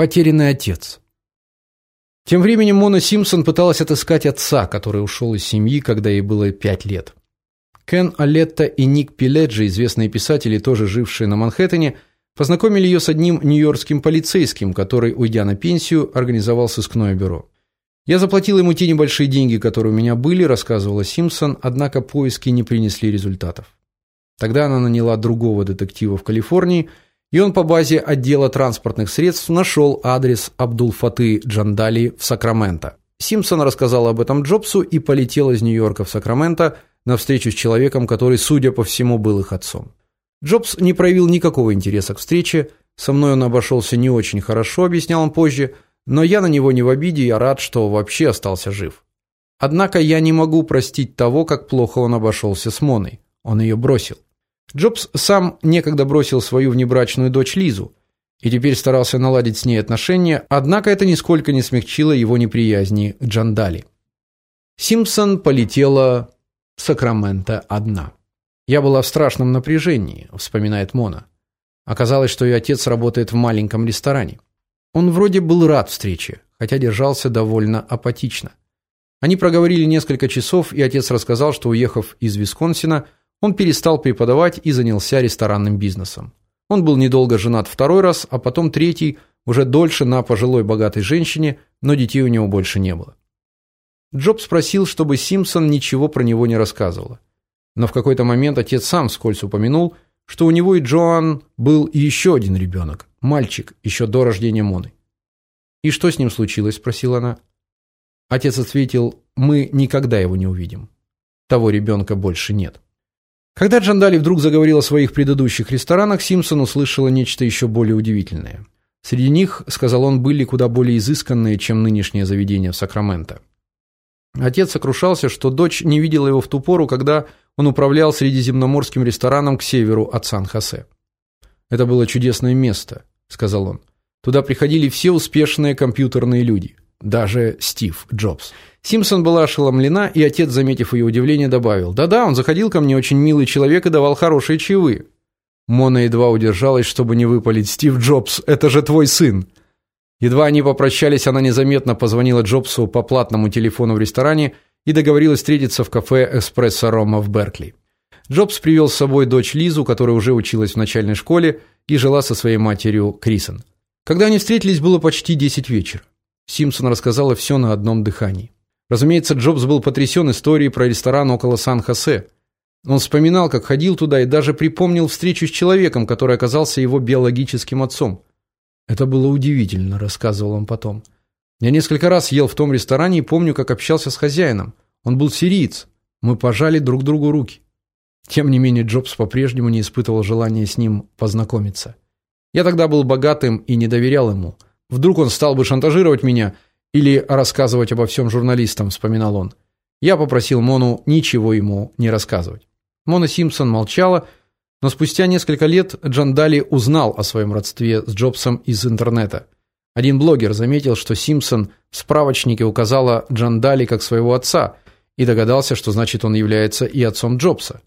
Потерянный отец. Тем временем Мона Симпсон пыталась отыскать отца, который ушел из семьи, когда ей было пять лет. Кен Алетта и Ник Пиледжи, известные писатели, тоже жившие на Манхэттене, познакомили ее с одним нью-йоркским полицейским, который, уйдя на пенсию, организовал сыскное бюро. Я заплатил ему те небольшие деньги, которые у меня были, рассказывала Симпсон, однако поиски не принесли результатов. Тогда она наняла другого детектива в Калифорнии и он по базе отдела транспортных средств нашел адрес Абдул-Фаты Джандали в Сакраменто. Симпсон рассказал об этом Джобсу и полетел из Нью-Йорка в Сакраменто на встречу с человеком, который, судя по всему, был их отцом. Джобс не проявил никакого интереса к встрече. Со мной он обошелся не очень хорошо, объяснял он позже, но я на него не в обиде, я рад, что вообще остался жив. Однако я не могу простить того, как плохо он обошелся с Моной. Он ее бросил. Джобс сам некогда бросил свою внебрачную дочь Лизу и теперь старался наладить с ней отношения, однако это нисколько не смягчило его неприязни к Джандали. Симпсон полетела в Сакраменто одна. Я была в страшном напряжении, вспоминает Мона. Оказалось, что ее отец работает в маленьком ресторане. Он вроде был рад встрече, хотя держался довольно апатично. Они проговорили несколько часов, и отец рассказал, что уехав из Висконсина, он перестал преподавать и занялся ресторанным бизнесом. Он был недолго женат второй раз, а потом третий, уже дольше на пожилой богатой женщине, но детей у него больше не было. Джобс спросил, чтобы Симпсон ничего про него не рассказывала. Но в какой-то момент отец сам вскользь упомянул, что у него и Джоан был еще один ребенок, мальчик, еще до рождения Моны. «И что с ним случилось?» – спросила она. Отец ответил, «Мы никогда его не увидим. Того ребенка больше нет». Когда Джандали вдруг заговорил о своих предыдущих ресторанах, Симпсон услышала нечто еще более удивительное. Среди них, сказал он, были куда более изысканные, чем нынешнее заведение в Сакраменто. Отец сокрушался, что дочь не видела его в ту пору, когда он управлял средиземноморским рестораном к северу от Сан-Хосе. Это было чудесное место, сказал он. Туда приходили все успешные компьютерные люди, даже Стив Джобс. Симпсон была ошеломлена, и отец, заметив ее удивление, добавил: "Да-да, он заходил ко мне очень милый человек и давал хорошие чаевые". Мона едва удержалась, чтобы не выпалить: "Стив Джобс, это же твой сын". Едва они попрощались, она незаметно позвонила Джобсу по платному телефону в ресторане и договорилась встретиться в кафе Эспрессо Рома в Беркли. Джобс привел с собой дочь Лизу, которая уже училась в начальной школе и жила со своей матерью Крисон. Когда они встретились, было почти 10 вечера. Симпсон рассказала все на одном дыхании. Разумеется, Джобс был потрясен историей про ресторан около Сан-Хосе. Он вспоминал, как ходил туда и даже припомнил встречу с человеком, который оказался его биологическим отцом. Это было удивительно, рассказывал он потом. Я несколько раз ел в том ресторане и помню, как общался с хозяином. Он был сириец. Мы пожали друг другу руки. Тем не менее, Джобс по-прежнему не испытывал желания с ним познакомиться. Я тогда был богатым и не доверял ему. Вдруг он стал бы шантажировать меня или рассказывать обо всем журналистам, вспоминал он. Я попросил Мону ничего ему не рассказывать. Мона Симпсон молчала, но спустя несколько лет Джан Дали узнал о своем родстве с Джобсом из интернета. Один блогер заметил, что Симпсон в справочнике указала Джан Дали как своего отца и догадался, что значит он является и отцом Джобса.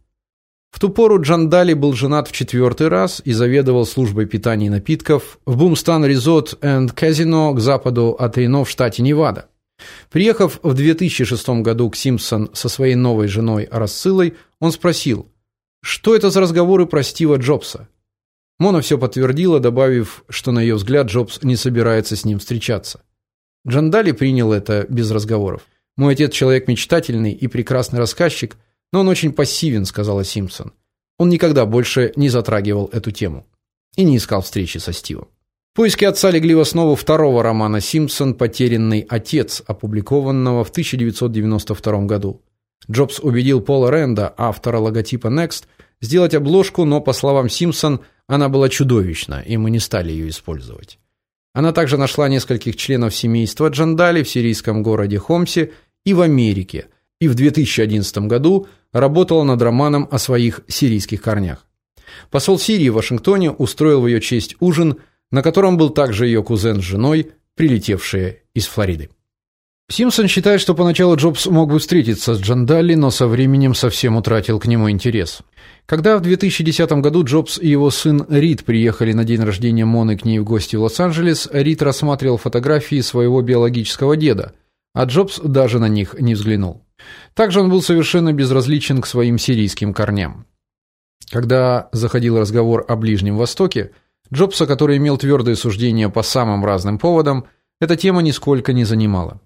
В ту пору Джандали был женат в четвертый раз и заведовал службой питания и напитков в Бумстан Resort and Casino к западу от Рено в штате Невада. Приехав в 2006 году к Симпсон со своей новой женой Рассылой, он спросил: "Что это за разговоры про Стива Джобса?" Мона все подтвердила, добавив, что на ее взгляд Джобс не собирается с ним встречаться. Джандали принял это без разговоров. Мой отец человек мечтательный и прекрасный рассказчик, но он очень пассивен, сказала Симпсон. Он никогда больше не затрагивал эту тему и не искал встречи со Стивом. Поиски отца легли в основу второго романа Симпсон Потерянный отец, опубликованного в 1992 году. Джобс убедил Пола Ренда, автора логотипа Next, сделать обложку, но по словам Симпсон, она была чудовищна, и мы не стали ее использовать. Она также нашла нескольких членов семейства Джандали в сирийском городе Хомсе и в Америке, и в 2011 году работала над романом о своих сирийских корнях. Посол Сирии в Вашингтоне устроил в ее честь ужин, на котором был также ее кузен с женой, прилетевшие из Флориды. Симпсон считает, что поначалу Джобс мог бы встретиться с Джандалли, но со временем совсем утратил к нему интерес. Когда в 2010 году Джобс и его сын Рид приехали на день рождения Моны к ней в гости в Лос-Анджелес, Рид рассматривал фотографии своего биологического деда, а Джобс даже на них не взглянул. Также он был совершенно безразличен к своим сирийским корням. Когда заходил разговор о Ближнем Востоке, Джобса, который имел твердое суждение по самым разным поводам, эта тема нисколько не занимала.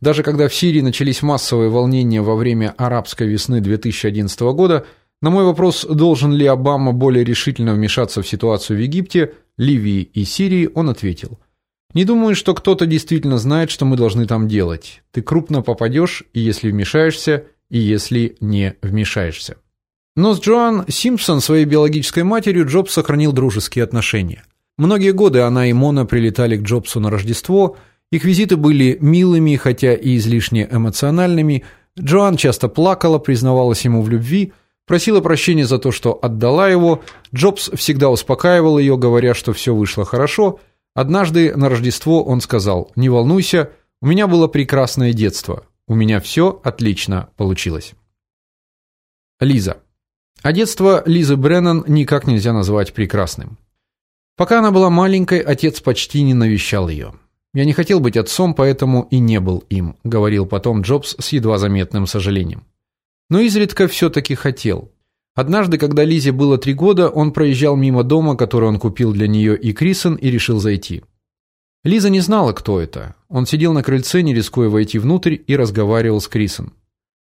Даже когда в Сирии начались массовые волнения во время арабской весны 2011 года, на мой вопрос, должен ли Обама более решительно вмешаться в ситуацию в Египте, Ливии и Сирии, он ответил: "Не думаю, что кто-то действительно знает, что мы должны там делать. Ты крупно попадешь, и если вмешаешься, и если не вмешаешься". Но с Джоан Симпсон, своей биологической матерью, Джобс сохранил дружеские отношения. Многие годы она и Мона прилетали к Джобсу на Рождество. Их визиты были милыми, хотя и излишне эмоциональными. Джоан часто плакала, признавалась ему в любви, просила прощения за то, что отдала его. Джобс всегда успокаивал ее, говоря, что все вышло хорошо. Однажды на Рождество он сказал: "Не волнуйся, у меня было прекрасное детство. У меня все отлично получилось". Лиза. А детство Лизы Бреннан никак нельзя назвать прекрасным. Пока она была маленькой, отец почти не навещал ее. Я не хотел быть отцом, поэтому и не был им, говорил потом Джобс с едва заметным сожалением но изредка все таки хотел. Однажды, когда Лизе было три года, он проезжал мимо дома, который он купил для нее и Крисон, и решил зайти. Лиза не знала, кто это. Он сидел на крыльце, не рискуя войти внутрь, и разговаривал с Крисон.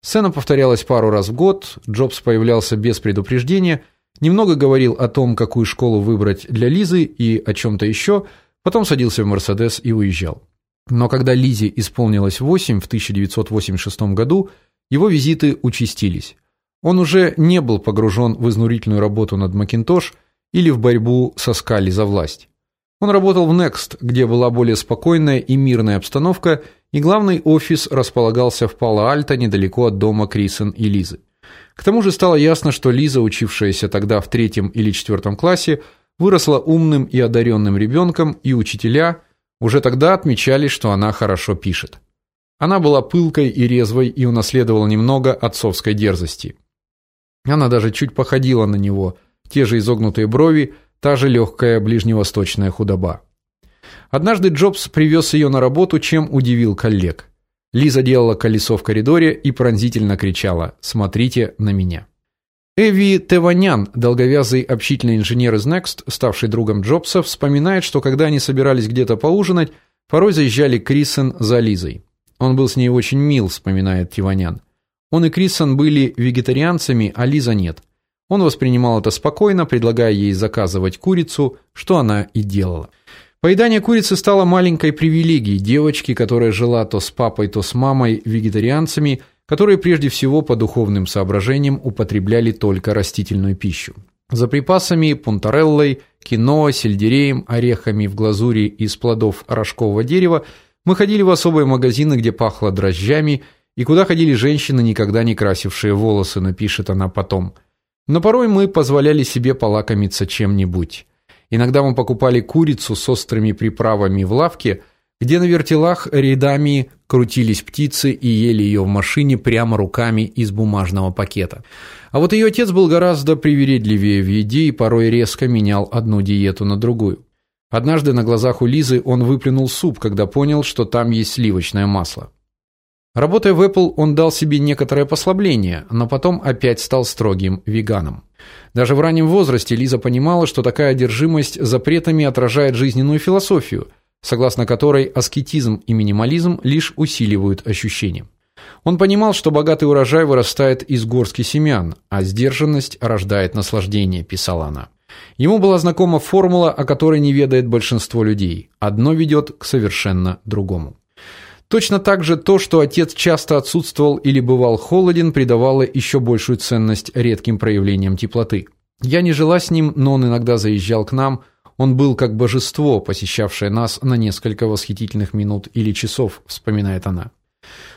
Сцена повторялась пару раз в год. Джобс появлялся без предупреждения, немного говорил о том, какую школу выбрать для Лизы и о чем то еще, потом садился в Мерседес и уезжал. Но когда Лизе исполнилось 8 в 1986 году, его визиты участились. Он уже не был погружен в изнурительную работу над Макинтош или в борьбу со Скали за власть. Он работал в Next, где была более спокойная и мирная обстановка, и главный офис располагался в Пало-Альто, недалеко от дома Крисен и Лизы. К тому же стало ясно, что Лиза, учившаяся тогда в третьем или четвертом классе, выросла умным и одаренным ребенком, и учителя уже тогда отмечали, что она хорошо пишет. Она была пылкой и резвой и унаследовала немного отцовской дерзости. Она даже чуть походила на него, те же изогнутые брови, та же легкая ближневосточная худоба. Однажды Джобс привез ее на работу, чем удивил коллег. Лиза делала колесо в коридоре и пронзительно кричала: "Смотрите на меня". Эви Теванян, долговязый общительный инженер из Next, ставший другом Джобса, вспоминает, что когда они собирались где-то поужинать, порой заезжали Крисен за Лизой. Он был с ней очень мил, вспоминает Тиванян. Он и Криссон были вегетарианцами, а Лиза нет. Он воспринимал это спокойно, предлагая ей заказывать курицу, что она и делала. Поедание курицы стало маленькой привилегией девочки, которая жила то с папой, то с мамой вегетарианцами, которые прежде всего по духовным соображениям употребляли только растительную пищу. За припасами пунтареллой, киноа, сельдереем, орехами в глазури из плодов рожкового дерева мы ходили в особые магазины, где пахло дрожжами, и куда ходили женщины, никогда не красившие волосы, напишет она потом. Но порой мы позволяли себе полакомиться чем-нибудь. Иногда мы покупали курицу с острыми приправами в лавке, где на вертелах рядами крутились птицы и ели ее в машине прямо руками из бумажного пакета. А вот ее отец был гораздо привередливее в еде и порой резко менял одну диету на другую. Однажды на глазах у Лизы он выплюнул суп, когда понял, что там есть сливочное масло. Работая в Apple, он дал себе некоторое послабление, но потом опять стал строгим веганом. Даже в раннем возрасте Лиза понимала, что такая одержимость запретами отражает жизненную философию, согласно которой аскетизм и минимализм лишь усиливают ощущения. Он понимал, что богатый урожай вырастает из горстки семян, а сдержанность рождает наслаждение, писала она. Ему была знакома формула, о которой не ведает большинство людей. Одно ведет к совершенно другому. Точно так же то, что отец часто отсутствовал или бывал холоден, придавало еще большую ценность редким проявлениям теплоты. Я не жила с ним, но он иногда заезжал к нам. Он был как божество, посещавшее нас на несколько восхитительных минут или часов, вспоминает она.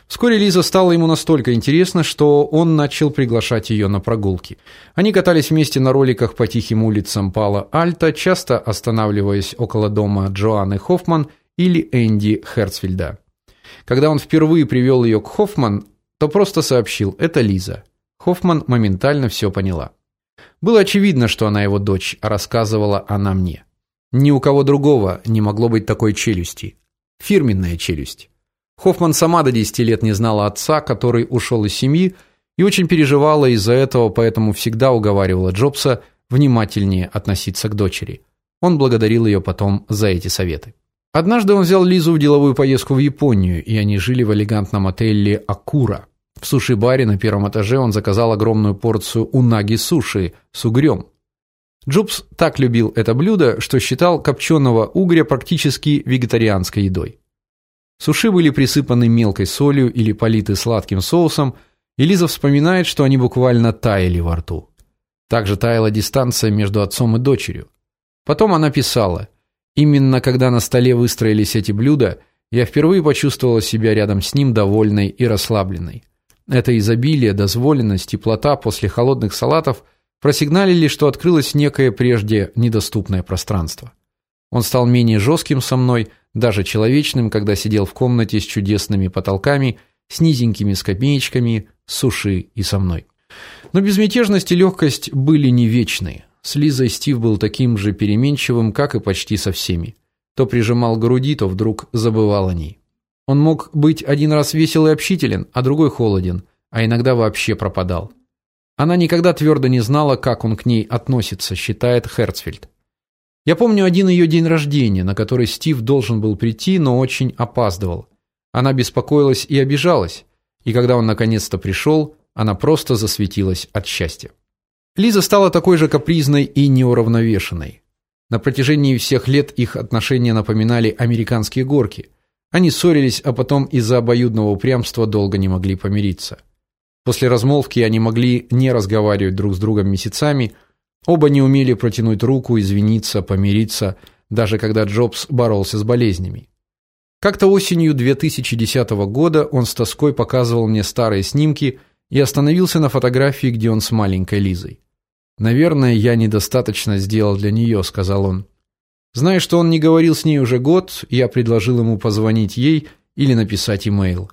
Вскоре Лиза стала ему настолько интересна, что он начал приглашать ее на прогулки. Они катались вместе на роликах по тихим улицам Пала-Альта, часто останавливаясь около дома Джоанны Хоффман или Энди Херцфельда. Когда он впервые привел ее к Хоффман, то просто сообщил: "Это Лиза". Хоффман моментально все поняла. Было очевидно, что она его дочь, а рассказывала она мне. Ни у кого другого не могло быть такой челюсти. Фирменная челюсть. Хоффман сама до 10 лет не знала отца, который ушел из семьи, и очень переживала из-за этого, поэтому всегда уговаривала Джобса внимательнее относиться к дочери. Он благодарил ее потом за эти советы. Однажды он взял Лизу в деловую поездку в Японию, и они жили в элегантном отеле Акура. В суши-баре на первом этаже он заказал огромную порцию унаги-суши с угрем. Джобс так любил это блюдо, что считал копченого угря практически вегетарианской едой. Суши были присыпаны мелкой солью или политы сладким соусом, и Лиза вспоминает, что они буквально таяли во рту. Также таяла дистанция между отцом и дочерью. Потом она писала: "Именно когда на столе выстроились эти блюда, я впервые почувствовала себя рядом с ним довольной и расслабленной. Это изобилие, дозволенность, теплота после холодных салатов просигналили, что открылось некое прежде недоступное пространство. Он стал менее жестким со мной, даже человечным, когда сидел в комнате с чудесными потолками, с низенькими скамеечками, суши и со мной. Но безмятежность и легкость были не вечны. С Лизой Стив был таким же переменчивым, как и почти со всеми. То прижимал к груди, то вдруг забывал о ней. Он мог быть один раз весел и общителен, а другой холоден, а иногда вообще пропадал. Она никогда твердо не знала, как он к ней относится, считает Херцфельд. Я помню один ее день рождения, на который Стив должен был прийти, но очень опаздывал. Она беспокоилась и обижалась, и когда он наконец-то пришел, она просто засветилась от счастья. Лиза стала такой же капризной и неуравновешенной. На протяжении всех лет их отношения напоминали американские горки. Они ссорились, а потом из-за обоюдного упрямства долго не могли помириться. После размолвки они могли не разговаривать друг с другом месяцами, оба не умели протянуть руку, извиниться, помириться, даже когда Джобс боролся с болезнями. Как-то осенью 2010 года он с тоской показывал мне старые снимки и остановился на фотографии, где он с маленькой Лизой. Наверное, я недостаточно сделал для нее», — сказал он. Зная, что он не говорил с ней уже год, я предложил ему позвонить ей или написать имейл.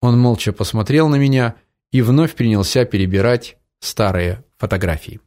Он молча посмотрел на меня и вновь принялся перебирать старые фотографии.